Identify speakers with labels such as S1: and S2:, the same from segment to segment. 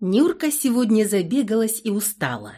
S1: Нюрка сегодня забегалась и устала.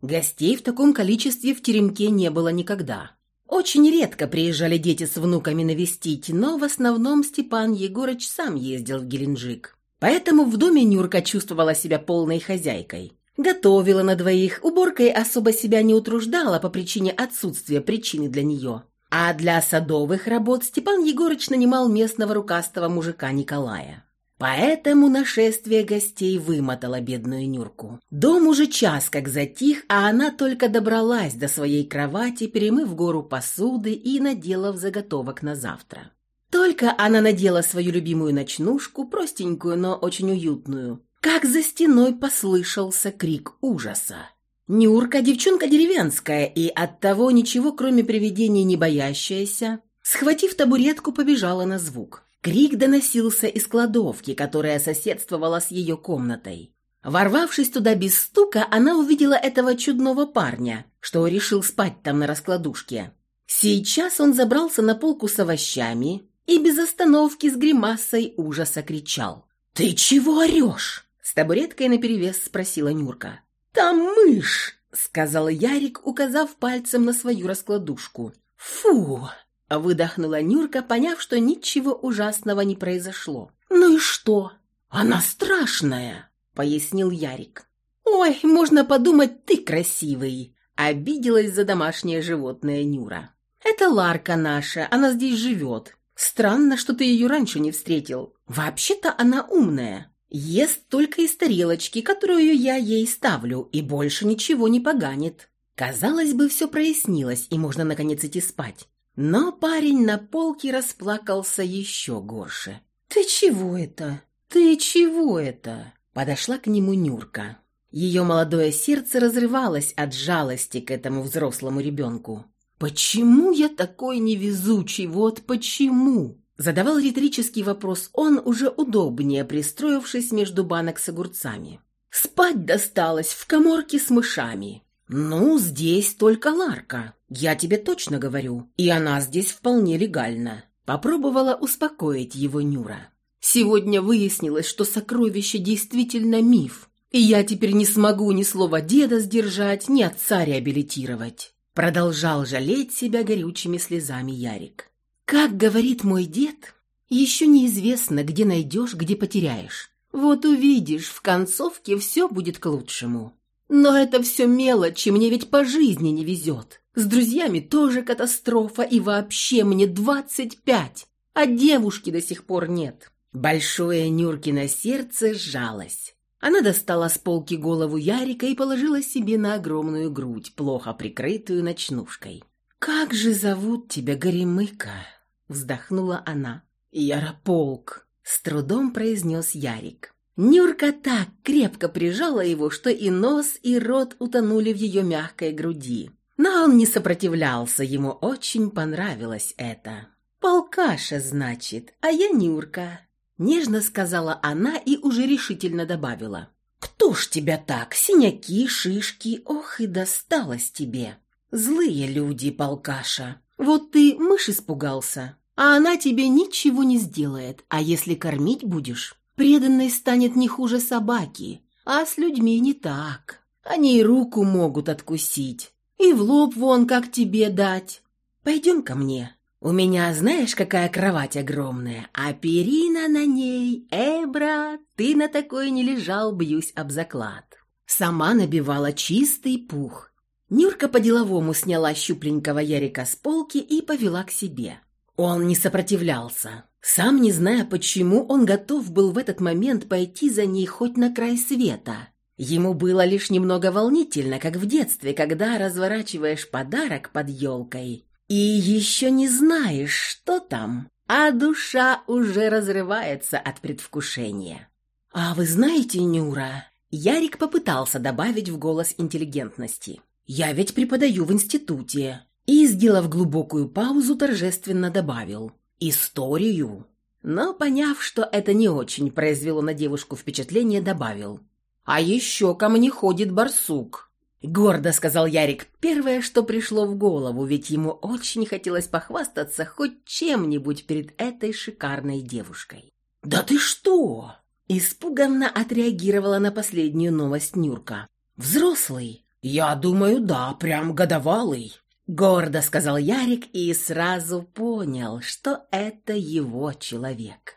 S1: Гостей в таком количестве в теремке не было никогда. Очень редко приезжали дети с внуками навестить, но в основном Степан Егорыч сам ездил в Геленджик. Поэтому в доме Нюрка чувствовала себя полной хозяйкой. Готовила на двоих, уборкой особо себя не утруждала по причине отсутствия причины для нее. А для садовых работ Степан Егорыч нанимал местного рукастого мужика Николая. Поэтому нашествие гостей вымотало бедную Нюрку. Дом уже час как затих, а она только добралась до своей кровати, перемыв гору посуды и наделав заготовок на завтра. Только она надела свою любимую ночнушку, простенькую, но очень уютную, как за стеной послышался крик ужаса. Нюрка, девчонка деревенская и оттого ничего, кроме привидений, не боящаяся, схватив табуретку, побежала на звук. Крик доносился из кладовки, которая соседствовала с ее комнатой. Ворвавшись туда без стука, она увидела этого чудного парня, что решил спать там на раскладушке. Сейчас он забрался на полку с овощами и без остановки с гримасой ужаса кричал. «Ты чего орешь?» С табуреткой наперевес спросила Нюрка. «Там мышь!» — сказал Ярик, указав пальцем на свою раскладушку. «Фу!» Выдохнула Нюрка, поняв, что ничего ужасного не произошло. «Ну и что? Она страшная!» — пояснил Ярик. «Ой, можно подумать, ты красивый!» — обиделась за домашнее животное Нюра. «Это Ларка наша, она здесь живет. Странно, что ты ее раньше не встретил. Вообще-то она умная. Ест только из тарелочки, которую я ей ставлю, и больше ничего не поганит». Казалось бы, все прояснилось, и можно наконец идти спать. Но парень на полке расплакался еще горше. «Ты чего это? Ты чего это?» Подошла к нему Нюрка. Ее молодое сердце разрывалось от жалости к этому взрослому ребенку. «Почему я такой невезучий? Вот почему?» Задавал риторический вопрос он, уже удобнее пристроившись между банок с огурцами. «Спать досталось в коморке с мышами. «Ну, здесь только Ларка, я тебе точно говорю, и она здесь вполне легальна». Попробовала успокоить его Нюра. «Сегодня выяснилось, что сокровище действительно миф, и я теперь не смогу ни слова деда сдержать, ни отца реабилитировать». Продолжал жалеть себя горючими слезами Ярик. «Как говорит мой дед, еще неизвестно, где найдешь, где потеряешь. Вот увидишь, в концовке все будет к лучшему». Но это все мелочи, мне ведь по жизни не везет. С друзьями тоже катастрофа, и вообще мне двадцать пять, а девушки до сих пор нет. Большое Нюркино сердце сжалось. Она достала с полки голову Ярика и положила себе на огромную грудь, плохо прикрытую ночнушкой. «Как же зовут тебя, Горемыка?» — вздохнула она. «Ярополк», — с трудом произнес Ярик. Нюрка так крепко прижала его, что и нос, и рот утонули в ее мягкой груди. Но он не сопротивлялся, ему очень понравилось это. «Полкаша, значит, а я Нюрка», — нежно сказала она и уже решительно добавила. «Кто ж тебя так? Синяки, шишки, ох и досталось тебе!» «Злые люди, полкаша. Вот ты мышь испугался, а она тебе ничего не сделает, а если кормить будешь, Преданной станет не хуже собаки, а с людьми не так. Они и руку могут откусить, и в лоб вон как тебе дать. Пойдем ко мне. У меня знаешь, какая кровать огромная, а перина на ней. Эй, брат, ты на такой не лежал, бьюсь об заклад. Сама набивала чистый пух. Нюрка по-деловому сняла щупленького Ярика с полки и повела к себе. Он не сопротивлялся. Сам не зная почему, он готов был в этот момент пойти за ней хоть на край света. Ему было лишь немного волнительно, как в детстве, когда разворачиваешь подарок под елкой и еще не знаешь, что там, а душа уже разрывается от предвкушения. «А вы знаете, Нюра...» Ярик попытался добавить в голос интеллигентности. «Я ведь преподаю в институте». И, сделав глубокую паузу, торжественно добавил историю. Но, поняв, что это не очень произвело на девушку впечатление, добавил. «А еще ко мне ходит барсук». Гордо сказал Ярик первое, что пришло в голову, ведь ему очень хотелось похвастаться хоть чем-нибудь перед этой шикарной девушкой. «Да ты что?» Испуганно отреагировала на последнюю новость Нюрка. «Взрослый?» «Я думаю, да, прям годовалый», — гордо сказал Ярик и сразу понял, что это его человек.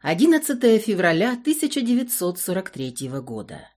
S1: 11 февраля 1943 года.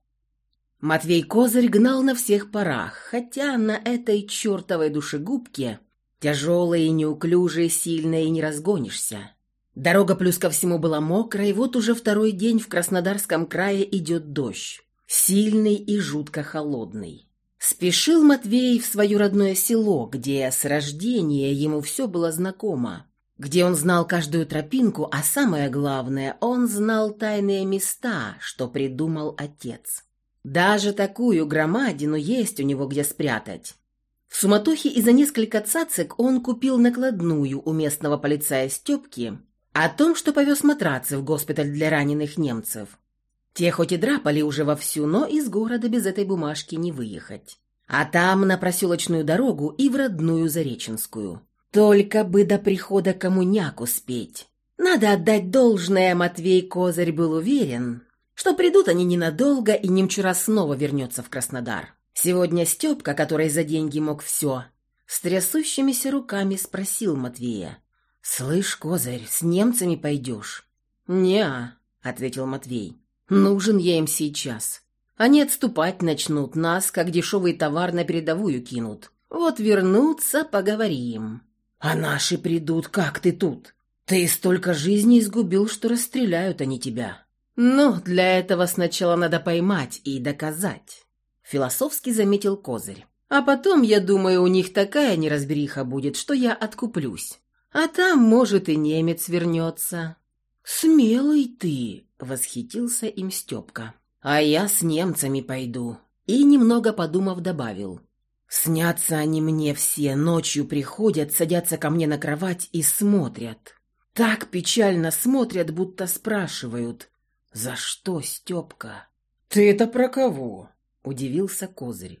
S1: Матвей Козырь гнал на всех парах, хотя на этой чертовой душегубке тяжелой и неуклюжей, сильной и не разгонишься. Дорога плюс ко всему была мокрая, и вот уже второй день в Краснодарском крае идет дождь. Сильный и жутко холодный. Спешил Матвей в свое родное село, где с рождения ему все было знакомо, где он знал каждую тропинку, а самое главное, он знал тайные места, что придумал отец. Даже такую громадину есть у него где спрятать. В суматохе и за несколько цацек он купил накладную у местного полицая Степки о том, что повез матрацы в госпиталь для раненых немцев. Те хоть и драпали уже вовсю, но из города без этой бумажки не выехать. А там на проселочную дорогу и в родную Зареченскую. Только бы до прихода коммуняк успеть. Надо отдать должное, Матвей Козырь был уверен, что придут они ненадолго, и немчура снова вернется в Краснодар. Сегодня Степка, который за деньги мог все, с трясущимися руками спросил Матвея. «Слышь, Козырь, с немцами пойдешь?» «Не-а», ответил Матвей. «Нужен я им сейчас. Они отступать начнут, нас, как дешевый товар, на передовую кинут. Вот вернутся, поговорим». «А наши придут, как ты тут? Ты столько жизней изгубил, что расстреляют они тебя». «Ну, для этого сначала надо поймать и доказать», — философски заметил Козырь. «А потом, я думаю, у них такая неразбериха будет, что я откуплюсь. А там, может, и немец вернется». «Смелый ты!» — восхитился им Степка. «А я с немцами пойду». И, немного подумав, добавил. Снятся они мне все, ночью приходят, садятся ко мне на кровать и смотрят. Так печально смотрят, будто спрашивают, «За что, Степка?» «Ты это про кого?» — удивился Козырь.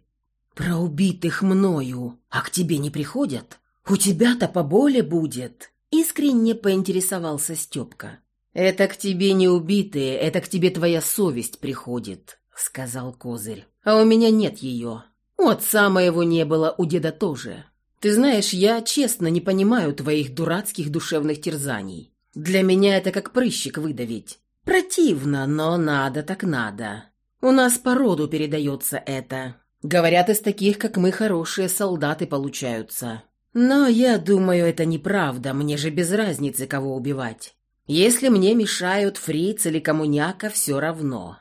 S1: «Про убитых мною. А к тебе не приходят? У тебя-то поболе будет!» Искренне поинтересовался Степка. «Это к тебе не убитые, это к тебе твоя совесть приходит», — сказал Козырь. «А у меня нет ее. У отца моего не было, у деда тоже. Ты знаешь, я честно не понимаю твоих дурацких душевных терзаний. Для меня это как прыщик выдавить. Противно, но надо так надо. У нас по роду передается это. Говорят, из таких, как мы, хорошие солдаты получаются. Но я думаю, это неправда, мне же без разницы, кого убивать. Если мне мешают фриц или коммуняка, все равно.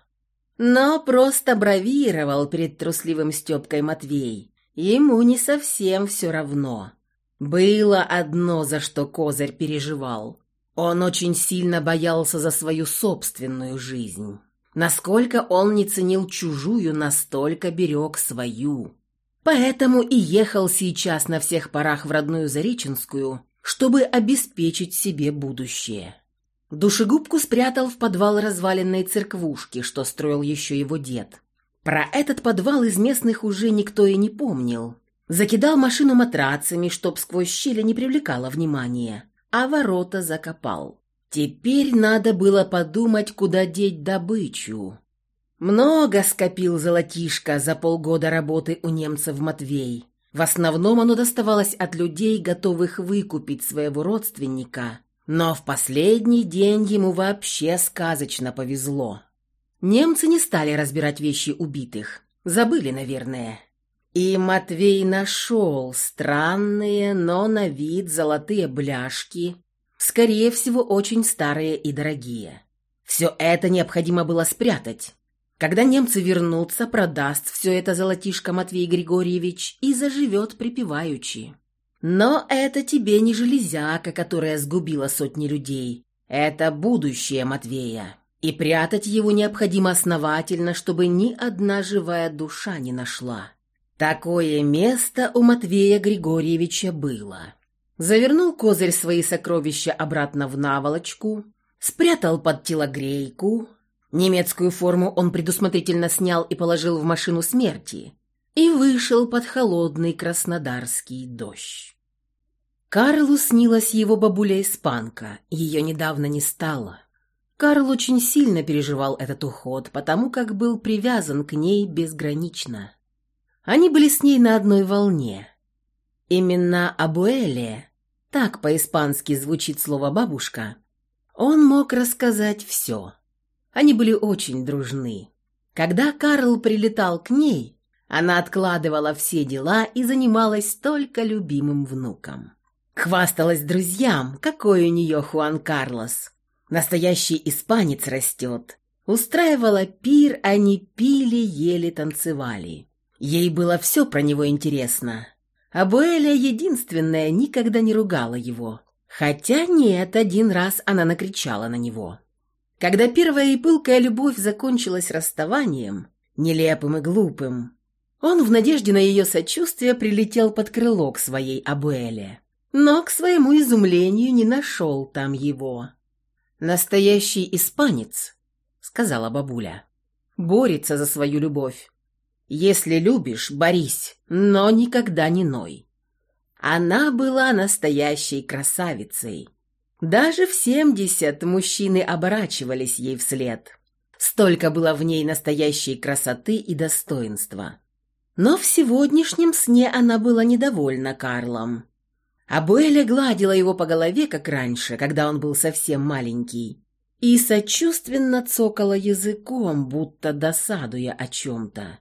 S1: Но просто бравировал перед трусливым Степкой Матвей. Ему не совсем все равно. Было одно, за что Козырь переживал. Он очень сильно боялся за свою собственную жизнь. Насколько он не ценил чужую, настолько берег свою. Поэтому и ехал сейчас на всех парах в родную Зареченскую, чтобы обеспечить себе будущее. Душегубку спрятал в подвал разваленной церквушки, что строил еще его дед. Про этот подвал из местных уже никто и не помнил. Закидал машину матрацами, чтоб сквозь щели не привлекало внимания, а ворота закопал. Теперь надо было подумать, куда деть добычу. Много скопил золотишко за полгода работы у немцев Матвей. В основном оно доставалось от людей, готовых выкупить своего родственника но в последний день ему вообще сказочно повезло. Немцы не стали разбирать вещи убитых. Забыли, наверное. И Матвей нашел странные, но на вид золотые бляшки, скорее всего, очень старые и дорогие. Все это необходимо было спрятать. Когда немцы вернутся, продаст все это золотишко Матвей Григорьевич и заживет припеваючи. Но это тебе не железяка, которая сгубила сотни людей. Это будущее Матвея. И прятать его необходимо основательно, чтобы ни одна живая душа не нашла. Такое место у Матвея Григорьевича было. Завернул козырь свои сокровища обратно в наволочку, спрятал под телогрейку. Немецкую форму он предусмотрительно снял и положил в машину смерти. И вышел под холодный краснодарский дождь. Карлу снилась его бабуля-испанка, ее недавно не стало. Карл очень сильно переживал этот уход, потому как был привязан к ней безгранично. Они были с ней на одной волне. Именно Абуэле, так по-испански звучит слово «бабушка», он мог рассказать все. Они были очень дружны. Когда Карл прилетал к ней, она откладывала все дела и занималась только любимым внуком. Хвасталась друзьям, какой у нее Хуан Карлос. Настоящий испанец растет. Устраивала пир, они пили, ели, танцевали. Ей было все про него интересно. А Буэля единственная никогда не ругала его. Хотя нет, один раз она накричала на него. Когда первая и пылкая любовь закончилась расставанием, нелепым и глупым, он в надежде на ее сочувствие прилетел под крыло к своей Абуэле. Но, к своему изумлению, не нашел там его. «Настоящий испанец», — сказала бабуля, — «борется за свою любовь. Если любишь, борись, но никогда не ной». Она была настоящей красавицей. Даже в семьдесят мужчины оборачивались ей вслед. Столько было в ней настоящей красоты и достоинства. Но в сегодняшнем сне она была недовольна Карлом. Абуэля гладила его по голове, как раньше, когда он был совсем маленький, и сочувственно цокала языком, будто досадуя о чем-то.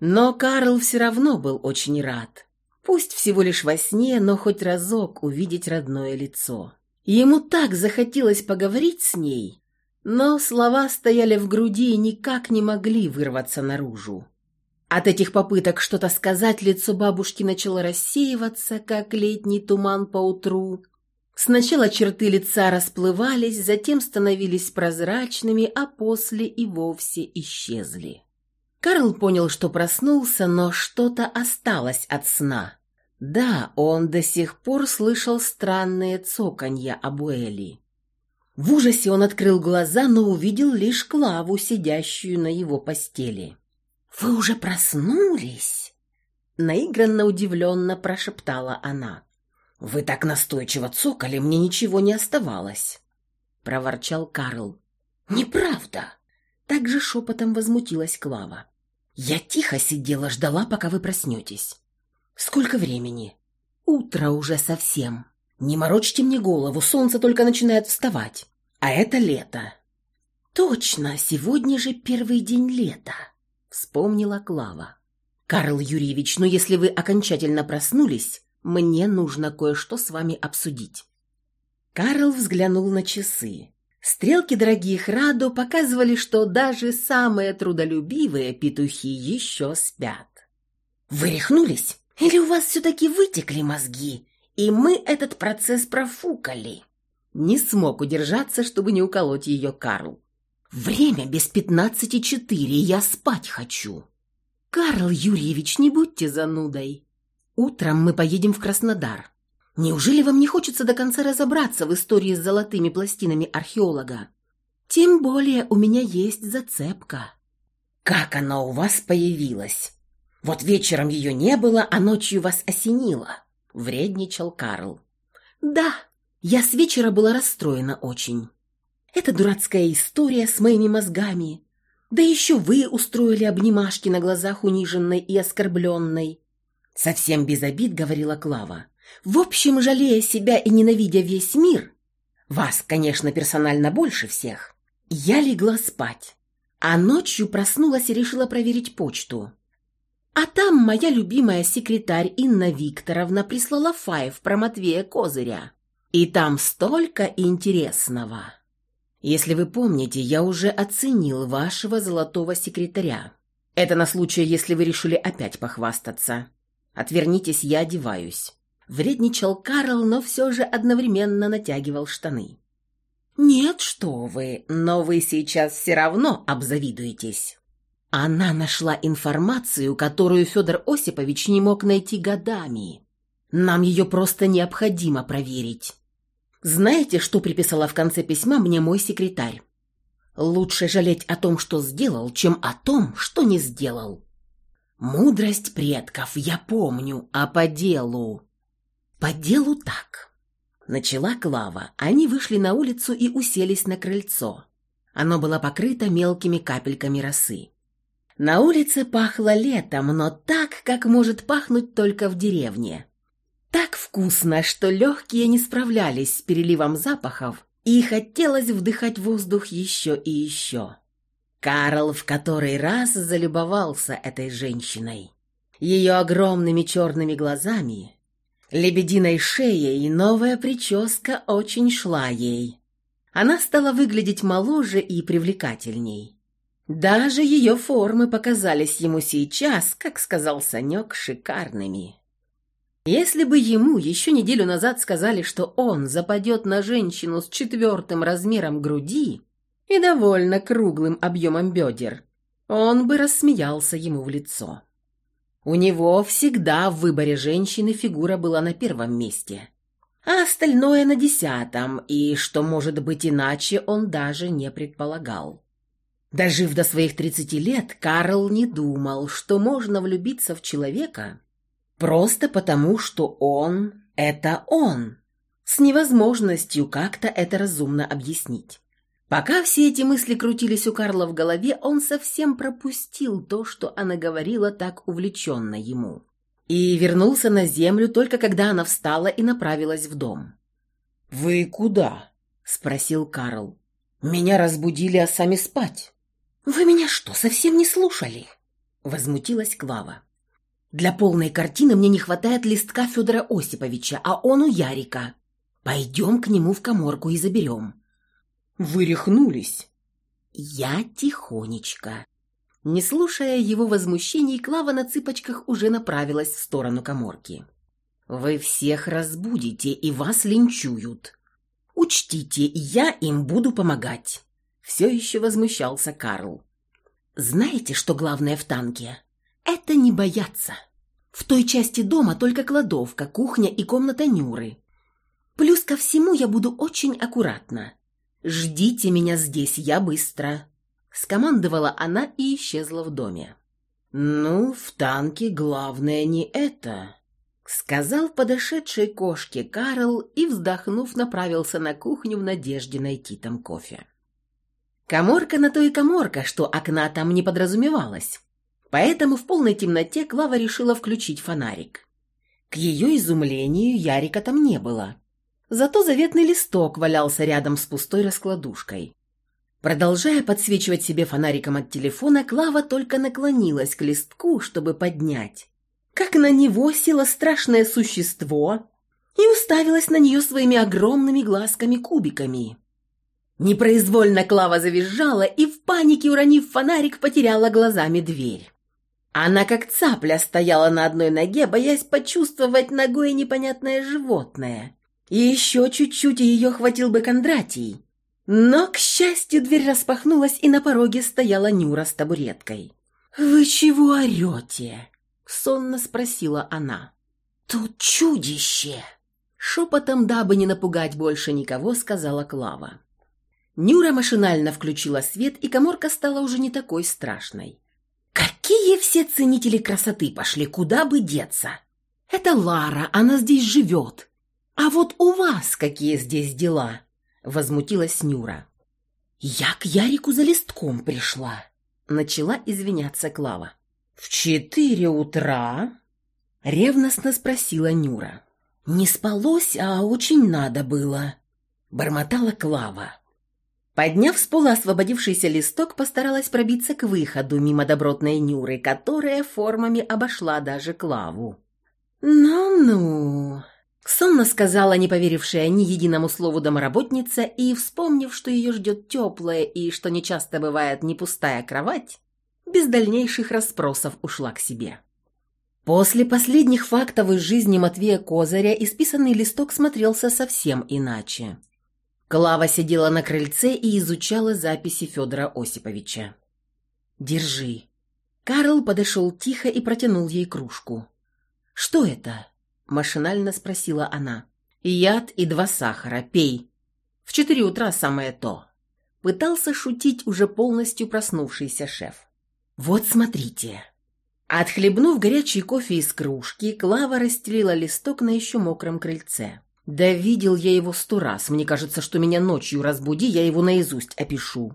S1: Но Карл все равно был очень рад. Пусть всего лишь во сне, но хоть разок увидеть родное лицо. Ему так захотелось поговорить с ней, но слова стояли в груди и никак не могли вырваться наружу. От этих попыток что-то сказать лицо бабушки начало рассеиваться, как летний туман по утру. Сначала черты лица расплывались, затем становились прозрачными, а после и вовсе исчезли. Карл понял, что проснулся, но что-то осталось от сна. Да, он до сих пор слышал странные цоканья Абуэли. В ужасе он открыл глаза, но увидел лишь Клаву, сидящую на его постели. «Вы уже проснулись?» Наигранно удивленно прошептала она. «Вы так настойчиво цокали, мне ничего не оставалось», — проворчал Карл. «Неправда!» Так же шепотом возмутилась Клава. «Я тихо сидела, ждала, пока вы проснетесь. Сколько времени?» «Утро уже совсем. Не морочьте мне голову, солнце только начинает вставать. А это лето». «Точно, сегодня же первый день лета», Вспомнила Клава. «Карл Юрьевич, ну если вы окончательно проснулись, мне нужно кое-что с вами обсудить». Карл взглянул на часы. Стрелки дорогих Радо показывали, что даже самые трудолюбивые петухи еще спят. «Вы рехнулись? Или у вас все-таки вытекли мозги, и мы этот процесс профукали?» Не смог удержаться, чтобы не уколоть ее Карл. Время без пятнадцати четыре, я спать хочу. Карл Юрьевич, не будьте занудой. Утром мы поедем в Краснодар. Неужели вам не хочется до конца разобраться в истории с золотыми пластинами археолога? Тем более у меня есть зацепка. Как она у вас появилась? Вот вечером ее не было, а ночью вас осенило. Вредничал Карл. Да, я с вечера была расстроена очень. Эта дурацкая история с моими мозгами. Да еще вы устроили обнимашки на глазах униженной и оскорбленной. Совсем без обид говорила Клава. В общем, жалея себя и ненавидя весь мир, вас, конечно, персонально больше всех, я легла спать. А ночью проснулась и решила проверить почту. А там моя любимая секретарь Инна Викторовна прислала файл про Матвея Козыря. И там столько интересного. Если вы помните, я уже оценил вашего золотого секретаря. Это на случай, если вы решили опять похвастаться. Отвернитесь, я одеваюсь». Вредничал Карл, но все же одновременно натягивал штаны. «Нет, что вы, но вы сейчас все равно обзавидуетесь». Она нашла информацию, которую Федор Осипович не мог найти годами. Нам ее просто необходимо проверить. Знаете, что приписала в конце письма мне мой секретарь? Лучше жалеть о том, что сделал, чем о том, что не сделал. Мудрость предков, я помню, а по делу... По делу так. Начала Клава. Они вышли на улицу и уселись на крыльцо. Оно было покрыто мелкими капельками росы. На улице пахло летом, но так, как может пахнуть только в деревне. Так вкусно, что легкие не справлялись с переливом запахов, и хотелось вдыхать воздух еще и еще. Карл в который раз залюбовался этой женщиной. Ее огромными черными глазами, лебединой шеей новая прическа очень шла ей. Она стала выглядеть моложе и привлекательней. Даже ее формы показались ему сейчас, как сказал Санек, шикарными. Если бы ему еще неделю назад сказали, что он западет на женщину с четвертым размером груди и довольно круглым объемом бедер, он бы рассмеялся ему в лицо. У него всегда в выборе женщины фигура была на первом месте, а остальное на десятом, и, что может быть иначе, он даже не предполагал. Дожив до своих тридцати лет, Карл не думал, что можно влюбиться в человека просто потому, что он – это он, с невозможностью как-то это разумно объяснить. Пока все эти мысли крутились у Карла в голове, он совсем пропустил то, что она говорила так увлеченно ему. И вернулся на землю только когда она встала и направилась в дом.
S2: «Вы куда?» – спросил Карл. «Меня разбудили, а сами спать».
S1: «Вы меня что, совсем не слушали?» – возмутилась Клава. «Для полной картины мне не хватает листка Федора Осиповича, а он у Ярика. Пойдем к нему в коморку и заберем».
S2: Вы рехнулись?»
S1: Я тихонечко. Не слушая его возмущений, Клава на цыпочках уже направилась в сторону коморки. «Вы всех разбудите, и вас линчуют. Учтите, я им буду помогать». Все еще возмущался Карл. «Знаете, что главное в танке? Это не бояться. В той части дома только кладовка, кухня и комната Нюры. Плюс ко всему я буду очень аккуратна. «Ждите меня здесь, я быстро!» Скомандовала она и исчезла в доме.
S2: «Ну, в танке главное не это», — сказал подошедшей кошке Карл и, вздохнув, направился на кухню в надежде найти там кофе.
S1: Коморка на то и коморка, что окна там не подразумевалось. Поэтому в полной темноте Клава решила включить фонарик. К ее изумлению Ярика там не было. Зато заветный листок валялся рядом с пустой раскладушкой. Продолжая подсвечивать себе фонариком от телефона, Клава только наклонилась к листку, чтобы поднять. Как на него село страшное существо и уставилась на нее своими огромными глазками-кубиками. Непроизвольно Клава завизжала и в панике, уронив фонарик, потеряла глазами дверь. Она как цапля стояла на одной ноге, боясь почувствовать ногой непонятное животное. И еще чуть-чуть ее хватил бы Кондратий. Но, к счастью, дверь распахнулась, и на пороге стояла Нюра с табуреткой. «Вы чего орете?» — сонно спросила она. «Тут чудище!» Шепотом, дабы не напугать больше никого, сказала Клава. Нюра машинально включила свет, и коморка стала уже не такой страшной. «Какие все ценители красоты пошли, куда бы деться? Это Лара, она здесь живет. «А вот у вас какие здесь дела?» — возмутилась Нюра. «Я к Ярику за листком пришла», — начала извиняться Клава.
S2: «В четыре утра?»
S1: — ревностно спросила Нюра. «Не спалось, а очень надо было», — бормотала Клава. Подняв с пола освободившийся листок, постаралась пробиться к выходу мимо добротной Нюры, которая формами обошла даже Клаву. «Ну-ну», Сонно сказала не поверившая ни единому слову домоработница и, вспомнив, что ее ждет теплая и что нечасто бывает не пустая кровать, без дальнейших расспросов ушла к себе. После последних фактов из жизни Матвея Козыря исписанный листок смотрелся совсем иначе. Клава сидела на крыльце и изучала записи Федора Осиповича. «Держи». Карл подошел тихо и протянул ей кружку. «Что это?» Машинально спросила она. «Яд и два сахара. Пей. В четыре утра самое то». Пытался шутить уже полностью проснувшийся шеф. «Вот смотрите». Отхлебнув горячий кофе из кружки, Клава расстелила листок на еще мокром крыльце. «Да видел я его сто раз. Мне кажется, что меня ночью разбуди, я его наизусть опишу».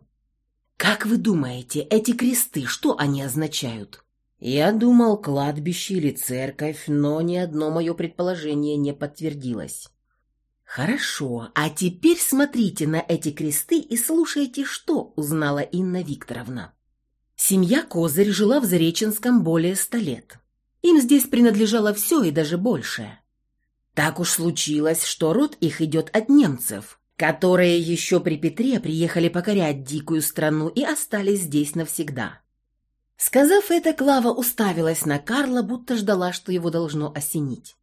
S2: Как вы думаете, эти кресты, что они означают?»
S1: Я думал, кладбище или церковь, но ни одно мое предположение не подтвердилось.
S2: «Хорошо, а теперь смотрите на эти кресты и слушайте, что узнала Инна Викторовна. Семья Козырь жила в Зареченском более ста лет. Им здесь принадлежало все и даже большее. Так уж случилось, что род их идет от немцев, которые еще при Петре приехали покорять дикую страну и остались здесь навсегда. Сказав это, Клава уставилась на Карла, будто ждала, что его должно осенить.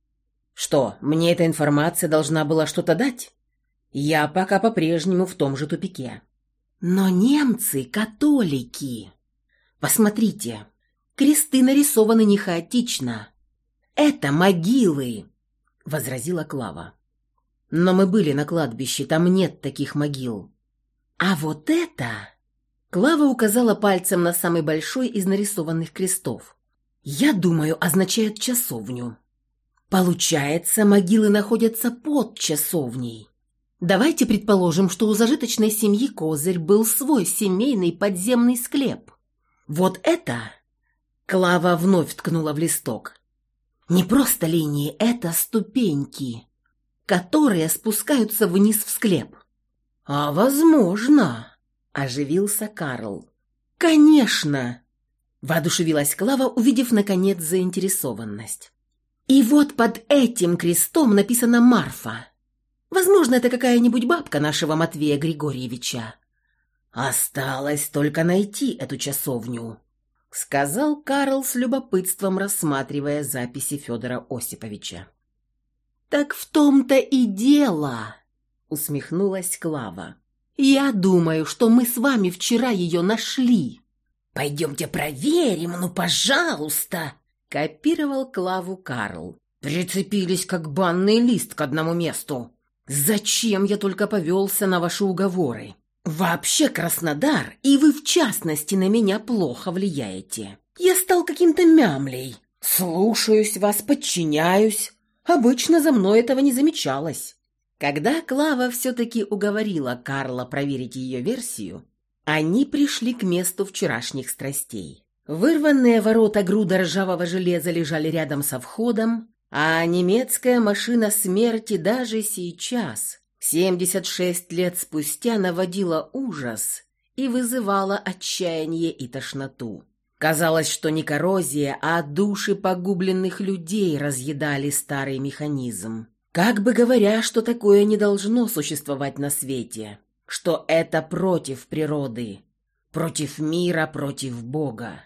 S1: «Что, мне эта информация должна была что-то дать? Я пока по-прежнему в том же тупике».
S2: «Но немцы — католики. Посмотрите, кресты нарисованы не хаотично. Это могилы», — возразила Клава.
S1: Но мы были на кладбище, там нет таких могил.
S2: А вот это... Клава указала пальцем на самый большой из нарисованных крестов. Я думаю, означает часовню. Получается, могилы находятся под часовней. Давайте предположим, что у зажиточной семьи Козырь был свой семейный подземный склеп. Вот это... Клава вновь ткнула в листок. Не просто линии, это ступеньки которые спускаются вниз в склеп.
S1: «А возможно!» – оживился Карл.
S2: «Конечно!» – воодушевилась Клава, увидев, наконец, заинтересованность. «И вот под этим крестом написано «Марфа». Возможно, это какая-нибудь бабка нашего Матвея Григорьевича.
S1: Осталось только найти эту часовню», — сказал Карл с любопытством, рассматривая записи Федора Осиповича.
S2: «Так в том-то и дело!» — усмехнулась Клава. «Я думаю, что мы с вами вчера ее нашли».
S1: «Пойдемте проверим, ну, пожалуйста!» — копировал Клаву Карл. «Прицепились, как банный лист к одному месту. Зачем я только повелся на ваши уговоры?
S2: Вообще, Краснодар, и вы в частности на меня плохо влияете. Я стал каким-то мямлей. Слушаюсь вас, подчиняюсь, Обычно за мной этого не замечалось. Когда Клава все-таки уговорила Карла проверить ее версию, они пришли к месту вчерашних страстей. Вырванные ворота груда ржавого железа лежали рядом со входом, а немецкая машина смерти даже сейчас, 76 лет спустя, наводила ужас и вызывала отчаяние и тошноту. Казалось, что не коррозия, а души погубленных людей разъедали старый механизм. Как бы говоря, что такое не должно существовать на свете, что это против природы, против мира, против Бога.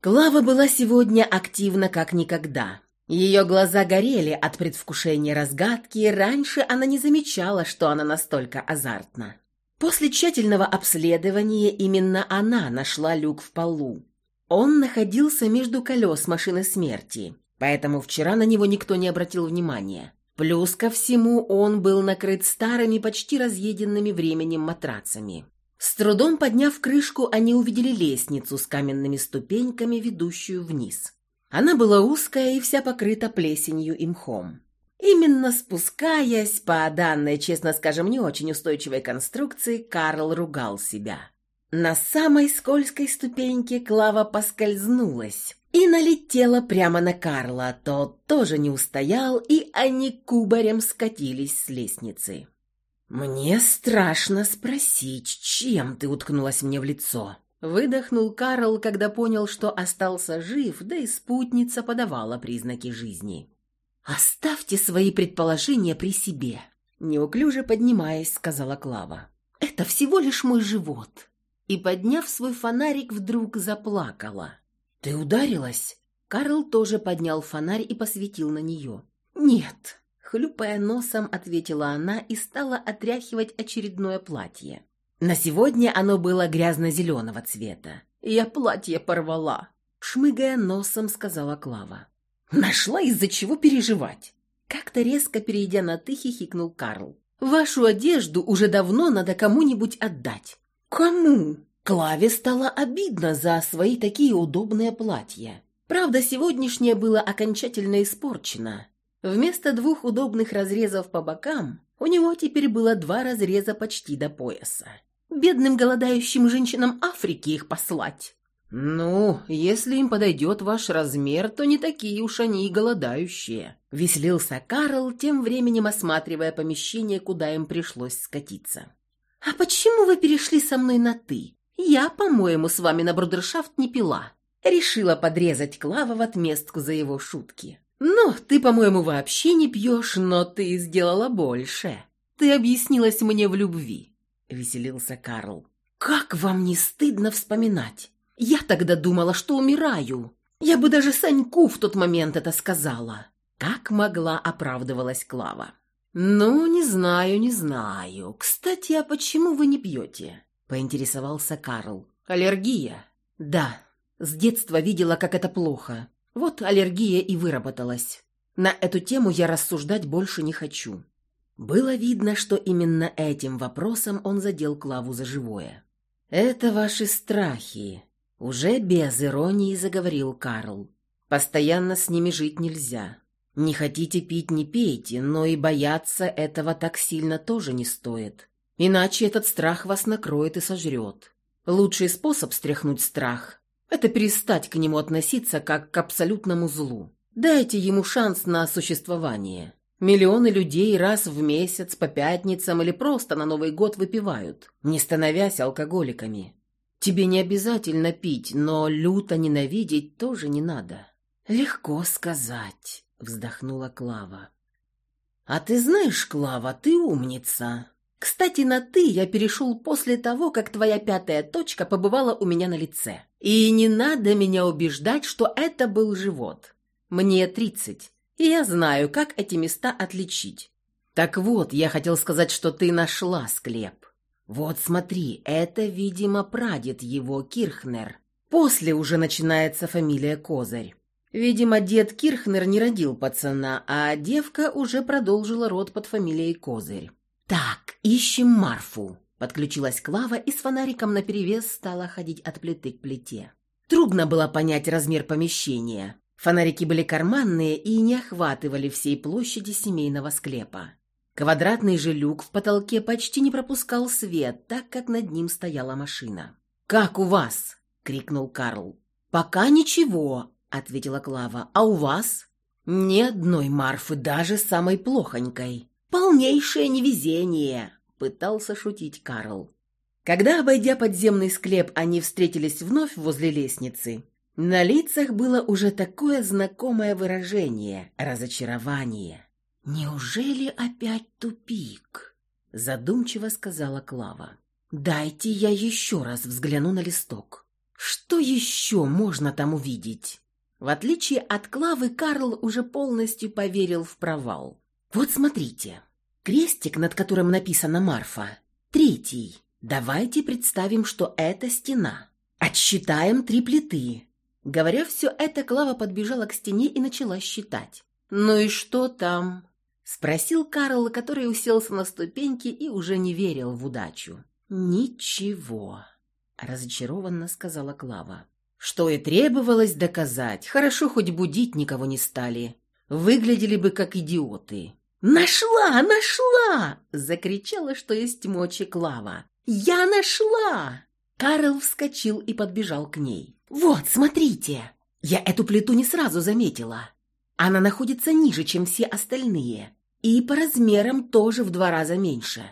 S2: Клава была сегодня активна как никогда. Ее глаза горели от предвкушения разгадки, и раньше она не замечала, что она настолько азартна. После тщательного обследования именно она нашла люк в полу, он находился между колес машины смерти, поэтому вчера на него никто не обратил внимания. Плюс ко всему он был накрыт старыми, почти разъеденными временем матрацами. С трудом подняв крышку, они увидели лестницу с каменными ступеньками, ведущую вниз. Она была узкая и вся покрыта плесенью и мхом. Именно спускаясь по данной, честно скажем, не очень устойчивой конструкции, Карл ругал себя. На самой скользкой ступеньке Клава поскользнулась и налетела прямо на Карла. Тот тоже не устоял, и они кубарем скатились с лестницы. «Мне страшно спросить, чем ты уткнулась мне в лицо?» Выдохнул Карл, когда понял, что остался жив, да и спутница подавала признаки жизни. «Оставьте свои предположения при себе», — неуклюже поднимаясь, сказала Клава. «Это всего лишь мой живот и, подняв свой фонарик, вдруг заплакала. «Ты ударилась?» Карл тоже поднял фонарь и посветил на нее. «Нет», — хлюпая носом, ответила она и стала отряхивать очередное платье. На сегодня оно было грязно-зеленого цвета. «Я платье порвала», — шмыгая носом, сказала Клава. «Нашла из-за чего переживать». Как-то резко перейдя на «ты», хихикнул Карл. «Вашу одежду уже давно надо кому-нибудь отдать. «Кому?» Клаве стало обидно за свои такие удобные платья. Правда, сегодняшнее было окончательно испорчено. Вместо двух удобных разрезов по бокам у него теперь было два разреза почти до пояса.
S1: Бедным голодающим женщинам Африки их послать.
S2: «Ну, если им подойдет ваш размер, то не такие уж они и голодающие», — веселился Карл, тем временем осматривая помещение, куда им пришлось скатиться.
S1: «А почему вы перешли со мной на «ты»? Я, по-моему, с вами на брудершафт не пила». Решила подрезать Клава в отместку за его шутки. «Ну, ты, по-моему, вообще не пьешь, но ты сделала больше. Ты объяснилась мне в любви», — веселился Карл. «Как вам не стыдно вспоминать? Я тогда думала, что умираю. Я бы даже Саньку в тот момент это сказала. Как могла, оправдывалась Клава. «Ну, не знаю, не знаю. Кстати, а почему вы не пьете?» – поинтересовался Карл. «Аллергия?» «Да. С детства видела, как это плохо. Вот аллергия и выработалась. На эту тему я рассуждать больше не хочу». Было видно, что именно этим вопросом он задел Клаву за живое. «Это ваши страхи», уже без иронии заговорил Карл. «Постоянно с ними жить нельзя. Не хотите пить – не пейте, но и бояться этого так сильно тоже не стоит. Иначе этот страх вас накроет и сожрет. Лучший способ стряхнуть страх – это перестать к нему относиться как к абсолютному злу. Дайте ему шанс на существование. Миллионы людей раз в месяц по пятницам или просто на Новый год выпивают, не становясь алкоголиками. Тебе не обязательно пить, но люто ненавидеть тоже не надо. Легко сказать, вздохнула Клава. А ты знаешь, Клава, ты умница. Кстати, на «ты» я перешел после того, как твоя пятая точка побывала у меня на лице. И не надо меня убеждать, что это был живот. Мне тридцать, и я знаю, как эти места отличить. Так вот, я хотел сказать, что ты нашла склеп. Вот смотри, это, видимо, прадед его, Кирхнер. После уже начинается фамилия Козырь. Видимо, дед Кирхнер не родил пацана, а девка уже продолжила род под фамилией Козырь. «Так, ищем Марфу», — подключилась Клава и с фонариком наперевес стала ходить от плиты к плите. Трудно было понять размер помещения. Фонарики были карманные и не охватывали всей площади семейного склепа. Квадратный же люк в потолке почти не пропускал свет, так как над ним стояла машина. «Как у вас?» — крикнул Карл. «Пока ничего», — ответила Клава. «А у вас?» «Ни одной Марфы, даже самой плохонькой. Полнейшее невезение», — пытался шутить Карл. Когда, обойдя подземный склеп, они встретились вновь возле лестницы, на лицах было уже такое знакомое выражение — разочарование. «Неужели опять тупик?» – задумчиво сказала Клава. «Дайте я еще раз взгляну на листок. Что еще можно там увидеть?» В отличие от Клавы, Карл уже полностью поверил в провал. «Вот смотрите. Крестик, над которым написано «Марфа». Третий. Давайте представим, что это стена. Отсчитаем три плиты». Говоря все это, Клава подбежала к стене и начала считать. «Ну и что там?» Спросил Карл, который уселся на ступеньки и уже не верил в удачу. «Ничего», — разочарованно сказала Клава. «Что и требовалось доказать. Хорошо, хоть будить никого не стали. Выглядели бы как идиоты». «Нашла! Нашла!» — закричала, что есть мочи Клава. «Я нашла!» Карл вскочил и подбежал к ней. «Вот, смотрите! Я эту плиту не сразу заметила. Она находится ниже, чем все остальные. И по размерам тоже в два раза меньше.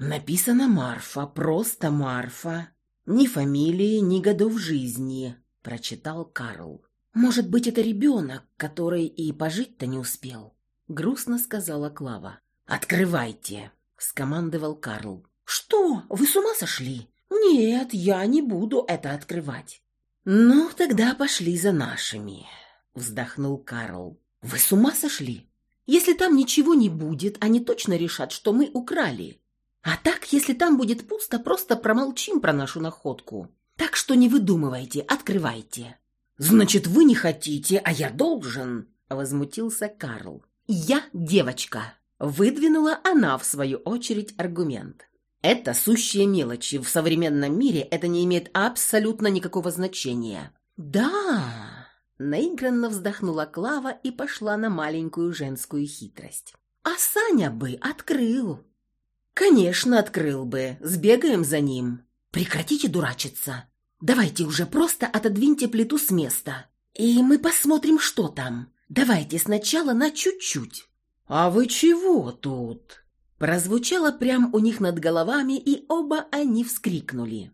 S1: Написано Марфа, просто Марфа. Ни фамилии, ни годов жизни, прочитал Карл. Может быть, это ребенок, который и пожить-то не успел. Грустно сказала Клава. «Открывайте!» – скомандовал Карл. «Что? Вы с ума сошли?» «Нет, я не буду это открывать». «Ну, тогда пошли за нашими», – вздохнул Карл. «Вы с ума сошли? Если там ничего не будет, они точно решат, что мы украли. А так, если там будет пусто, просто промолчим про нашу находку. Так что не выдумывайте, открывайте». «Значит, вы не хотите, а я должен», – возмутился Карл. «Я девочка», – выдвинула она, в свою очередь, аргумент. «Это сущие мелочи. В современном мире это не имеет абсолютно никакого значения». «Да», Наигранно вздохнула Клава и пошла на маленькую женскую хитрость. «А Саня бы открыл!»
S2: «Конечно, открыл бы. Сбегаем за ним. Прекратите дурачиться. Давайте уже просто отодвиньте плиту с места. И мы посмотрим, что там. Давайте сначала на чуть-чуть». «А вы чего тут?» Прозвучало прямо у них над головами, и оба они вскрикнули.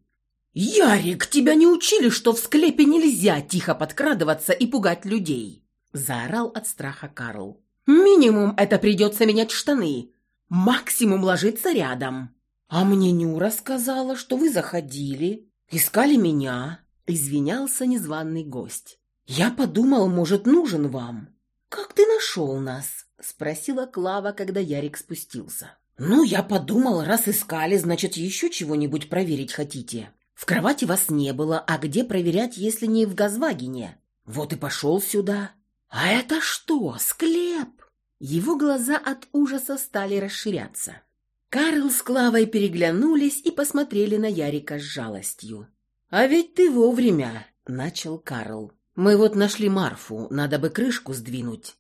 S2: «Ярик, тебя не учили, что в склепе нельзя тихо подкрадываться и пугать людей?» Заорал от страха Карл. «Минимум это придется менять штаны. Максимум ложиться рядом. А мне Нюра сказала, что вы заходили, искали меня». Извинялся незваный гость. «Я подумал, может, нужен вам». «Как ты нашел нас?» Спросила Клава, когда Ярик спустился. «Ну, я подумал, раз искали, значит, еще чего-нибудь проверить хотите. В кровати вас не было, а где проверять, если не в Газвагене? Вот и пошел сюда. А это что, склеп?» Его глаза от ужаса стали расширяться. Карл с Клавой переглянулись и посмотрели на Ярика с жалостью. «А ведь ты вовремя», — начал Карл. «Мы вот нашли Марфу, надо бы крышку сдвинуть.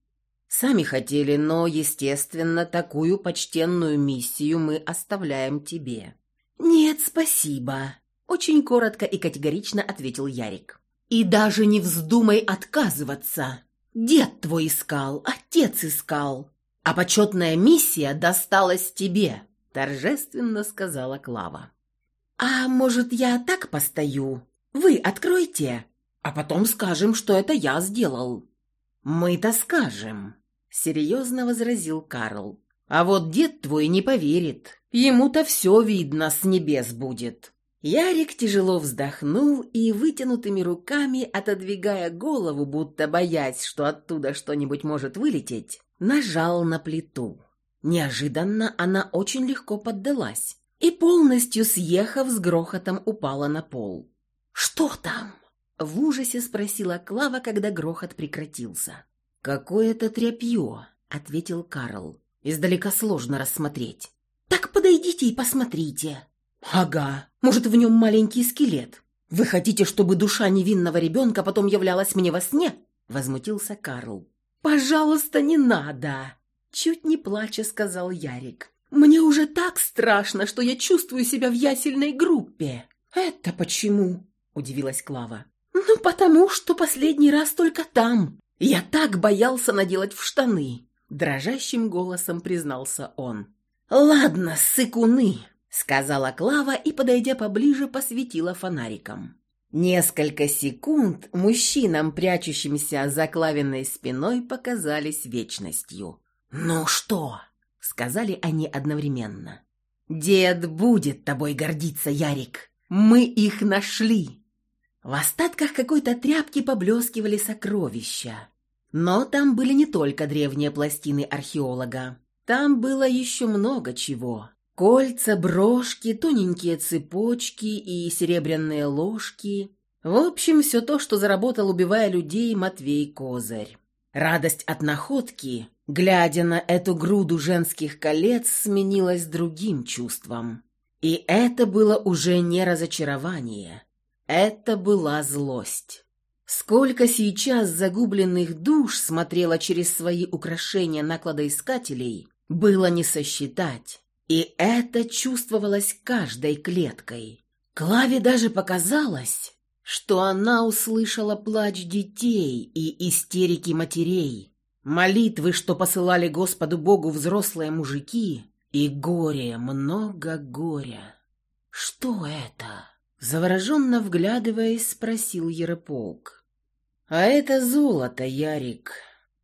S2: Сами хотели, но, естественно, такую почтенную миссию мы оставляем тебе». «Нет, спасибо», — очень коротко и категорично ответил Ярик. «И даже не вздумай отказываться. Дед твой искал, отец искал, а почетная миссия досталась тебе», — торжественно сказала Клава. «А может, я так постою? Вы откройте, а потом скажем, что это я сделал». «Мы-то скажем», — серьезно возразил Карл. «А вот дед твой не поверит. Ему-то все видно с небес будет». Ярик тяжело вздохнул и, вытянутыми руками, отодвигая голову, будто боясь, что оттуда что-нибудь может вылететь, нажал на плиту. Неожиданно она очень легко поддалась и, полностью съехав, с грохотом упала на пол. «Что там?» — в ужасе спросила Клава, когда грохот прекратился. «Какое-то тряпье», — ответил Карл. «Издалека сложно рассмотреть». «Так подойдите и посмотрите». «Ага, может, в нем маленький скелет. Вы хотите, чтобы душа невинного ребенка потом являлась мне во сне?» Возмутился Карл. «Пожалуйста, не надо!» Чуть не плача сказал Ярик. «Мне уже так страшно, что я чувствую себя в ясельной группе». «Это почему?» – удивилась Клава. «Ну, потому что последний раз только там. Я так боялся наделать в штаны», – дрожащим голосом признался он. «Ладно, сыкуны», – сказала Клава и, подойдя поближе, посветила фонариком. Несколько секунд мужчинам, прячущимся за Клавиной спиной, показались вечностью. «Ну что?» – сказали они одновременно. «Дед будет тобой гордиться, Ярик. Мы их нашли!» В остатках какой-то тряпки поблескивали сокровища. Но там были не только древние пластины археолога. Там было еще много чего. Кольца, брошки, тоненькие цепочки и серебряные ложки. В общем, все то, что заработал, убивая людей, Матвей Козырь. Радость от находки, глядя на эту груду женских колец, сменилась другим чувством. И это было уже не разочарование. Это была злость. Сколько сейчас загубленных душ смотрело через свои украшения на кладоискателей, было не сосчитать. И это чувствовалось каждой клеткой. Клаве даже показалось, что она услышала плач детей и истерики матерей, молитвы, что посылали Господу Богу взрослые мужики, и горе, много горя. Что это? Завороженно вглядываясь, спросил Ерополк. «А это золото, Ярик,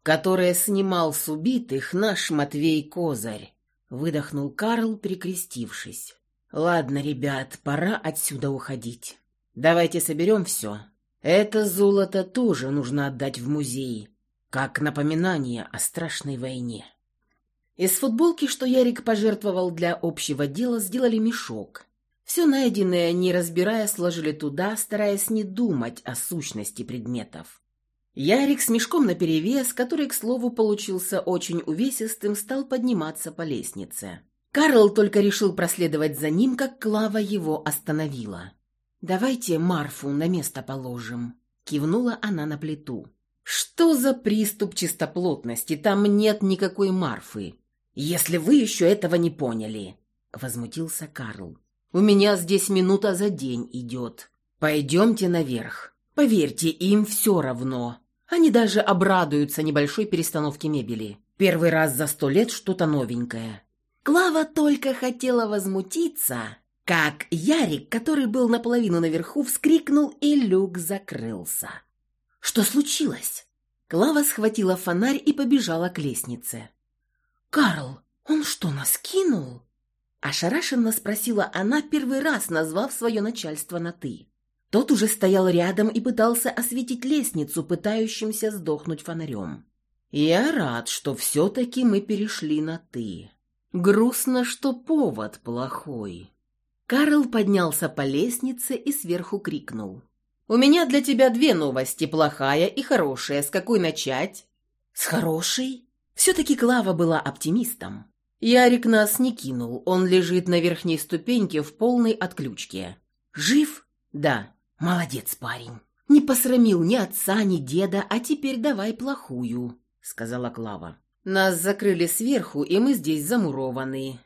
S2: которое снимал с убитых наш Матвей Козарь», выдохнул Карл, перекрестившись. «Ладно, ребят, пора отсюда уходить. Давайте соберем все. Это золото тоже нужно отдать в музей, как напоминание о страшной войне». Из футболки, что Ярик пожертвовал для общего дела, сделали мешок, все найденное, не разбирая, сложили туда, стараясь не думать о сущности предметов. Ярик с мешком наперевес, который, к слову, получился очень увесистым, стал подниматься по лестнице. Карл только решил проследовать за ним, как Клава его остановила. «Давайте Марфу на место положим», — кивнула она на плиту. «Что за приступ чистоплотности? Там нет никакой Марфы. Если вы еще этого не поняли».
S1: возмутился Карл. «У меня здесь минута за день идет. Пойдемте наверх. Поверьте, им все равно. Они даже обрадуются небольшой перестановке мебели. Первый раз за сто лет что-то новенькое». Клава только хотела возмутиться, как Ярик, который был наполовину наверху, вскрикнул, и люк закрылся. «Что случилось?» Клава схватила фонарь и побежала к лестнице. «Карл, он что, нас кинул?» Ошарашенно спросила она, первый раз назвав свое начальство на «ты». Тот уже стоял рядом и пытался осветить лестницу, пытающимся сдохнуть фонарем. «Я рад, что все-таки мы перешли на «ты». Грустно, что повод плохой». Карл поднялся по лестнице и сверху крикнул. «У меня для тебя две новости, плохая и хорошая. С какой начать?» «С хорошей?» Все-таки Клава была оптимистом. Ярик нас не кинул, он лежит на верхней ступеньке в полной отключке. «Жив?» «Да». «Молодец, парень. Не посрамил ни отца, ни деда, а теперь давай плохую», — сказала Клава. «Нас закрыли сверху, и мы здесь замурованы.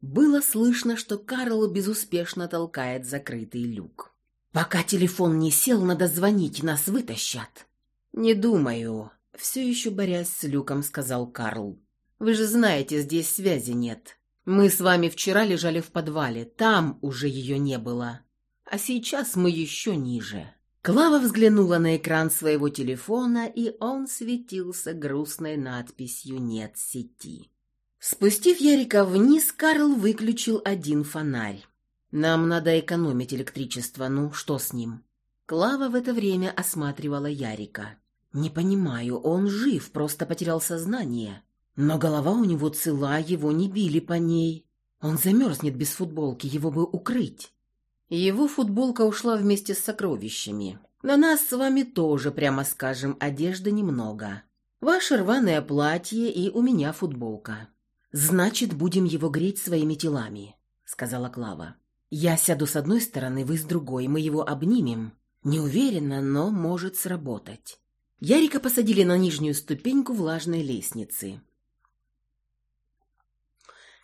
S1: Было слышно, что Карл безуспешно толкает закрытый люк. «Пока телефон не сел, надо звонить, нас вытащат». «Не думаю», — все еще борясь с люком, сказал Карл. «Вы же знаете, здесь связи нет. Мы с вами вчера лежали в подвале, там уже ее не было. А сейчас мы еще ниже». Клава взглянула на экран своего телефона, и он светился грустной надписью «Нет сети». Спустив Ярика вниз, Карл выключил один фонарь. «Нам надо экономить электричество, ну, что с ним?» Клава в это время осматривала Ярика. «Не понимаю, он жив, просто потерял сознание. Но голова у него цела, его не били по ней. Он замерзнет без футболки, его бы укрыть». Его футболка ушла вместе с сокровищами. На нас с вами тоже, прямо скажем, одежды немного. Ваше рваное платье и у меня футболка. «Значит, будем его греть своими телами», — сказала Клава. «Я сяду с одной стороны, вы с другой, мы его обнимем. Не уверена, но может сработать». Ярика посадили на нижнюю ступеньку влажной лестницы.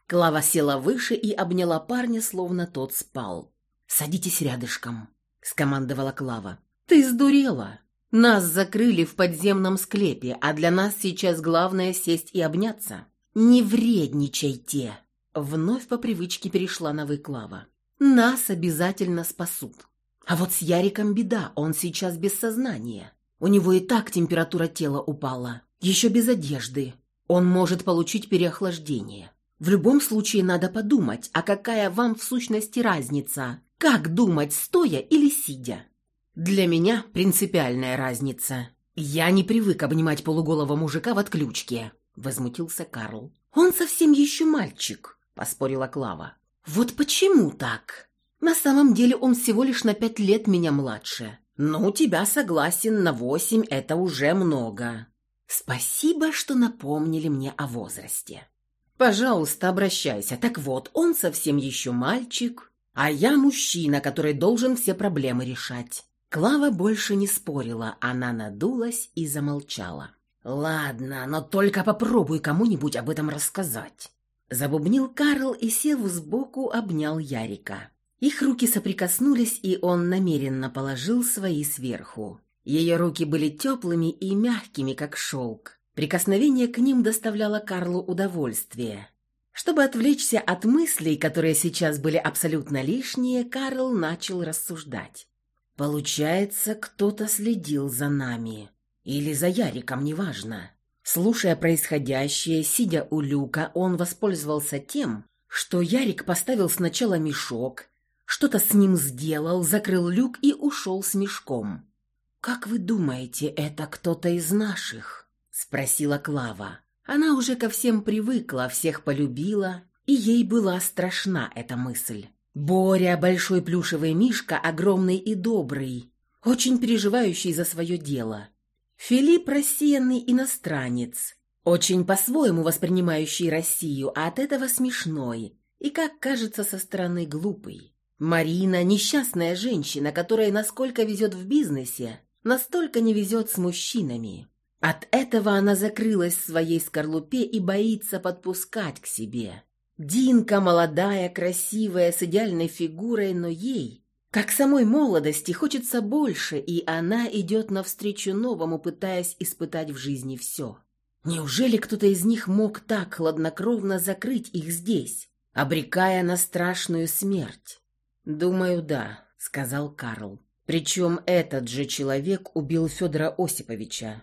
S1: Клава села выше и обняла парня, словно тот спал. «Садитесь рядышком», — скомандовала Клава. «Ты сдурела. Нас закрыли в подземном склепе, а для нас сейчас главное сесть и обняться». «Не вредничайте!» Вновь по привычке перешла на выклава. «Нас обязательно спасут. А вот с Яриком беда, он сейчас без сознания. У него и так температура тела упала, еще без одежды. Он может получить переохлаждение. В любом случае надо подумать, а какая вам в сущности разница, как думать, стоя или сидя? Для меня принципиальная разница. Я не привык обнимать полуголого мужика в отключке. Возмутился Карл. «Он совсем еще мальчик», — поспорила Клава. «Вот почему так? На самом деле он всего лишь на пять лет меня младше. Ну, тебя согласен, на восемь это уже много. Спасибо, что напомнили мне о возрасте. Пожалуйста, обращайся. Так вот, он совсем еще мальчик, а я мужчина, который должен все проблемы решать». Клава больше не спорила, она надулась и замолчала. «Ладно, но только попробуй кому-нибудь об этом рассказать». Забубнил Карл и, сев сбоку, обнял Ярика. Их руки соприкоснулись, и он намеренно положил свои сверху. Ее руки были теплыми и мягкими, как шелк. Прикосновение к ним доставляло Карлу удовольствие. Чтобы отвлечься от мыслей, которые сейчас были абсолютно лишние, Карл начал рассуждать. «Получается, кто-то следил за нами». Или за Яриком, неважно. Слушая происходящее, сидя у люка, он воспользовался тем, что Ярик поставил сначала мешок, что-то с ним сделал, закрыл люк и ушел с мешком. «Как вы думаете, это кто-то из наших?» – спросила Клава. Она уже ко всем привыкла, всех полюбила, и ей была страшна эта мысль. Боря, большой плюшевый мишка, огромный и добрый, очень переживающий за свое дело – Филипп – рассеянный иностранец, очень по-своему воспринимающий Россию, а от этого смешной и, как кажется, со стороны глупый. Марина – несчастная женщина, которая насколько везет в бизнесе, настолько не везет с мужчинами. От этого она закрылась в своей скорлупе и боится подпускать к себе. Динка молодая, красивая, с идеальной фигурой, но ей, как самой молодости, хочется больше, и она идет навстречу новому, пытаясь испытать в жизни все. Неужели кто-то из них мог так хладнокровно закрыть их здесь, обрекая на страшную смерть? «Думаю, да», — сказал Карл. Причем этот же человек убил Федора Осиповича.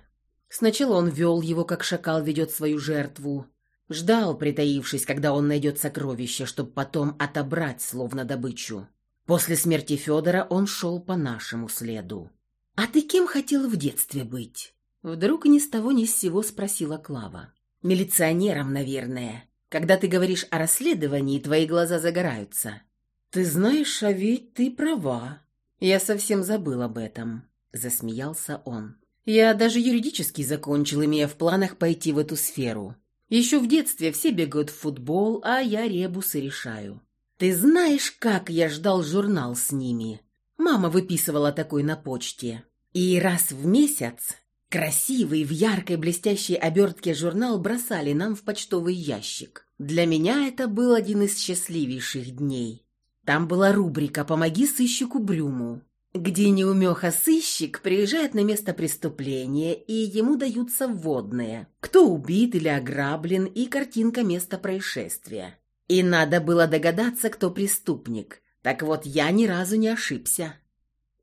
S1: Сначала он вел его, как шакал ведет свою жертву. Ждал, притаившись, когда он найдет сокровище, чтобы потом отобрать, словно добычу. После смерти Федора он шел по нашему следу. «А ты кем хотел в детстве быть?» Вдруг ни с того ни с сего спросила Клава. «Милиционером, наверное. Когда ты говоришь о расследовании, твои глаза загораются». «Ты знаешь, а ведь ты права. Я совсем забыл об этом», — засмеялся он. «Я даже юридически закончил, имея в планах пойти в эту сферу. Еще в детстве все бегают в футбол, а я ребусы решаю. Ты знаешь, как я ждал журнал с ними? Мама выписывала такой на почте. И раз в месяц красивый в яркой блестящей обертке журнал бросали нам в почтовый ящик. Для меня это был один из счастливейших дней. Там была рубрика «Помоги сыщику Брюму», где неумеха-сыщик приезжает на место преступления, и ему даются вводные, кто убит или ограблен, и картинка места происшествия. И надо было догадаться, кто преступник. Так вот, я ни разу не ошибся.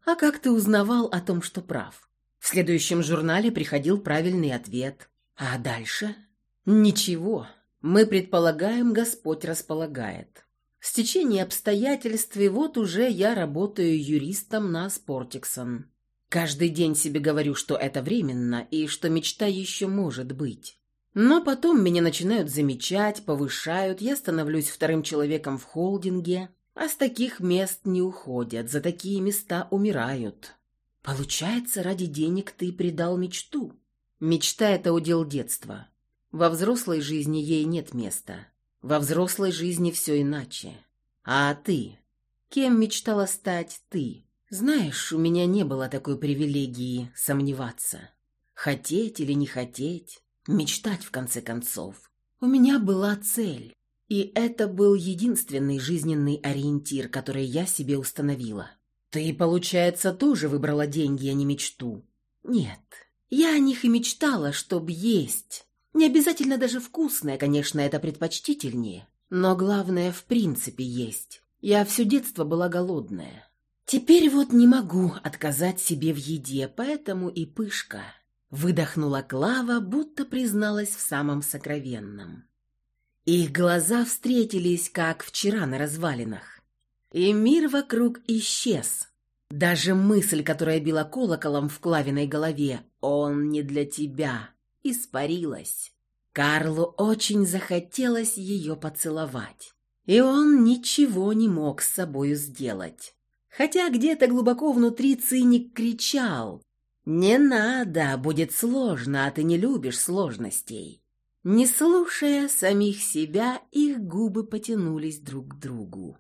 S1: А как ты узнавал о том, что прав? В следующем журнале приходил правильный ответ. А дальше? Ничего. Мы предполагаем, Господь располагает. В течение обстоятельств, и вот уже я работаю юристом на Спортиксон. Каждый день себе говорю, что это временно, и что мечта еще может быть. Но потом меня начинают замечать, повышают, я становлюсь вторым человеком в холдинге, а с таких мест не уходят, за такие места умирают. Получается, ради денег ты предал мечту. Мечта — это удел детства. Во взрослой жизни ей нет места. Во взрослой жизни все иначе. А ты? Кем мечтала стать ты? Знаешь, у меня не было такой привилегии сомневаться. Хотеть или не хотеть, мечтать в конце концов. У меня была цель. И это был единственный жизненный ориентир, который я себе установила. Ты, получается, тоже выбрала деньги, а не мечту? Нет, я о них и мечтала, чтоб есть, не обязательно даже вкусное, конечно, это предпочтительнее. Но главное в принципе есть. Я все детство была голодная. Теперь вот не могу отказать себе в еде, поэтому и пышка. Выдохнула Клава, будто призналась в самом сокровенном. Их глаза встретились, как вчера на развалинах. И мир вокруг исчез. Даже мысль, которая била колоколом в Клавиной голове «Он не для тебя», испарилась. Карлу очень захотелось ее поцеловать, и он ничего не мог с собою сделать. Хотя где-то глубоко внутри циник кричал «Не надо, будет сложно, а ты не любишь сложностей». Не слушая самих себя, их губы потянулись друг к другу.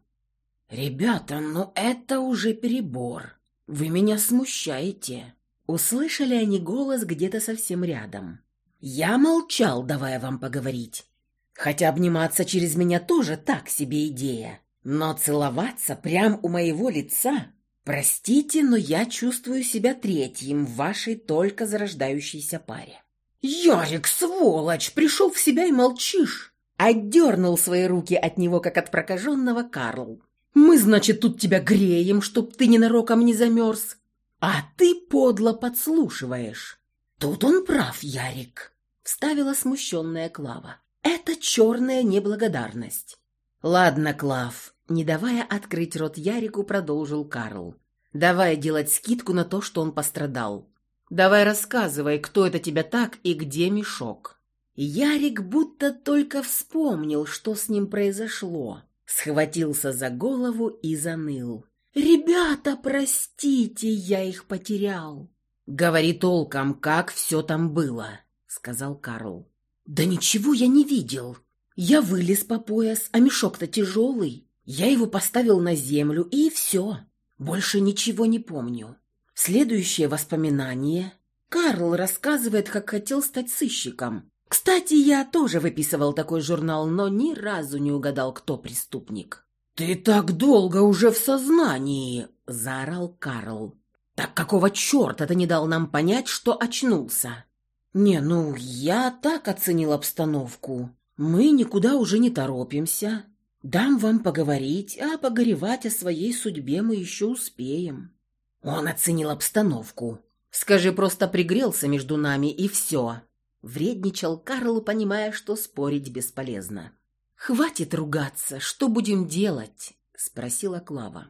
S1: «Ребята, ну это уже перебор. Вы меня смущаете». Услышали они голос где-то совсем рядом. Я молчал, давая вам поговорить. Хотя обниматься через меня тоже так себе идея. Но целоваться прямо у моего лица... Простите, но я чувствую себя третьим в вашей только зарождающейся паре. «Ярик, сволочь, пришел в себя и молчишь!» Отдернул свои руки от него, как от прокаженного Карл. «Мы, значит, тут тебя греем, чтоб ты ненароком не замерз, а ты подло подслушиваешь». «Тут он прав, Ярик», — вставила смущенная Клава. «Это черная неблагодарность». «Ладно, Клав», — не давая открыть рот Ярику, продолжил Карл. «Давай делать скидку на то, что он пострадал. Давай рассказывай, кто это тебя так и где мешок». Ярик будто только вспомнил, что с ним произошло. Схватился за голову и заныл. «Ребята, простите, я их потерял». «Говори толком, как все там было», — сказал Карл. «Да ничего я не видел. Я вылез по пояс, а мешок-то тяжелый. Я его поставил на землю, и все. Больше ничего не помню. Следующее воспоминание. Карл рассказывает, как хотел стать сыщиком.
S2: Кстати, я тоже выписывал такой журнал, но ни разу не угадал, кто преступник. «Ты так долго уже в сознании!» – заорал Карл. «Так какого черта ты не дал нам понять, что очнулся?» «Не, ну, я так оценил обстановку. Мы никуда уже не торопимся. Дам вам поговорить, а погоревать о своей судьбе мы еще успеем». Он оценил обстановку. «Скажи, просто пригрелся между нами, и все». Вредничал Карл, понимая, что спорить бесполезно. «Хватит ругаться, что будем делать?» – спросила Клава.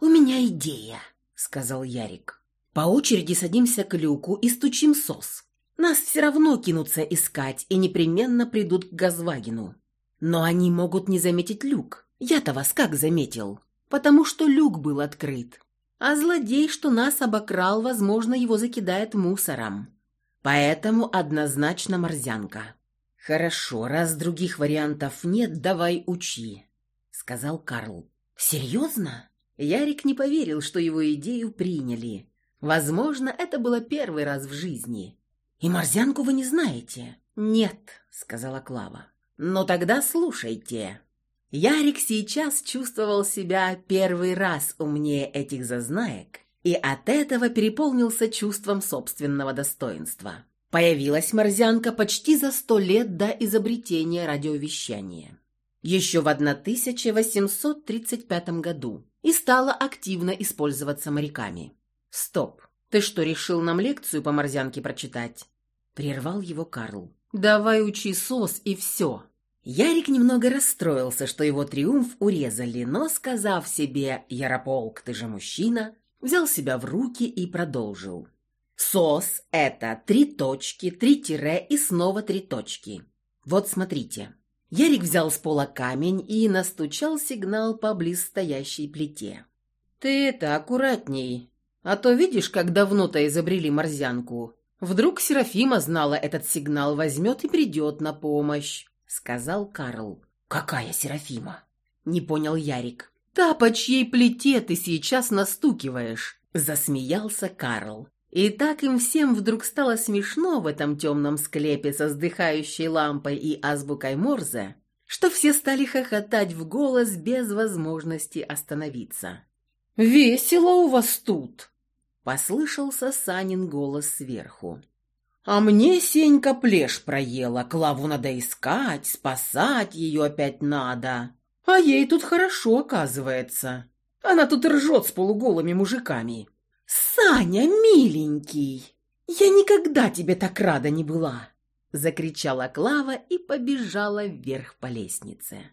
S2: «У меня идея», – сказал Ярик. «По очереди садимся к люку и стучим сос. Нас все равно кинутся искать и непременно придут к Газвагину. Но они могут не заметить люк. Я-то вас как заметил? Потому что люк был открыт. А злодей, что нас обокрал, возможно, его закидает мусором. Поэтому однозначно морзянка. «Хорошо, раз других вариантов нет, давай учи», — сказал Карл. «Серьезно?» Ярик не поверил, что его идею приняли. Возможно, это было первый раз в жизни. «И морзянку вы не знаете?» «Нет», — сказала Клава. «Но тогда слушайте». Ярик сейчас чувствовал себя первый раз умнее этих зазнаек и от этого переполнился чувством собственного достоинства. Появилась морзянка почти за сто лет до изобретения радиовещания. Еще в 1835 году и стала активно использоваться моряками. Стоп, «Ты что, решил нам лекцию по морзянке прочитать?» Прервал его Карл. «Давай учи сос и все». Ярик немного расстроился, что его триумф урезали, но, сказав себе «Ярополк, ты же мужчина», взял себя в руки и продолжил. «Сос – это три точки, три тире и снова три точки. Вот смотрите». Ярик взял с пола камень и настучал сигнал по близстоящей плите. «Ты это, аккуратней», а то видишь, как давно-то изобрели морзянку. Вдруг Серафима знала этот сигнал, возьмет и придет на помощь», — сказал Карл. «Какая Серафима?» — не понял Ярик. «Та, по чьей плите ты сейчас настукиваешь», — засмеялся Карл. И так им всем вдруг стало смешно в этом темном склепе со вздыхающей лампой и азбукой Морзе, что все стали хохотать в голос без возможности остановиться. «Весело у вас тут!» Послышался Санин голос сверху. «А мне Сенька плешь проела, Клаву надо искать, спасать ее опять надо. А ей тут хорошо, оказывается. Она тут ржет с полуголыми мужиками». «Саня, миленький, я никогда тебе так рада не была!» Закричала Клава и побежала вверх по лестнице.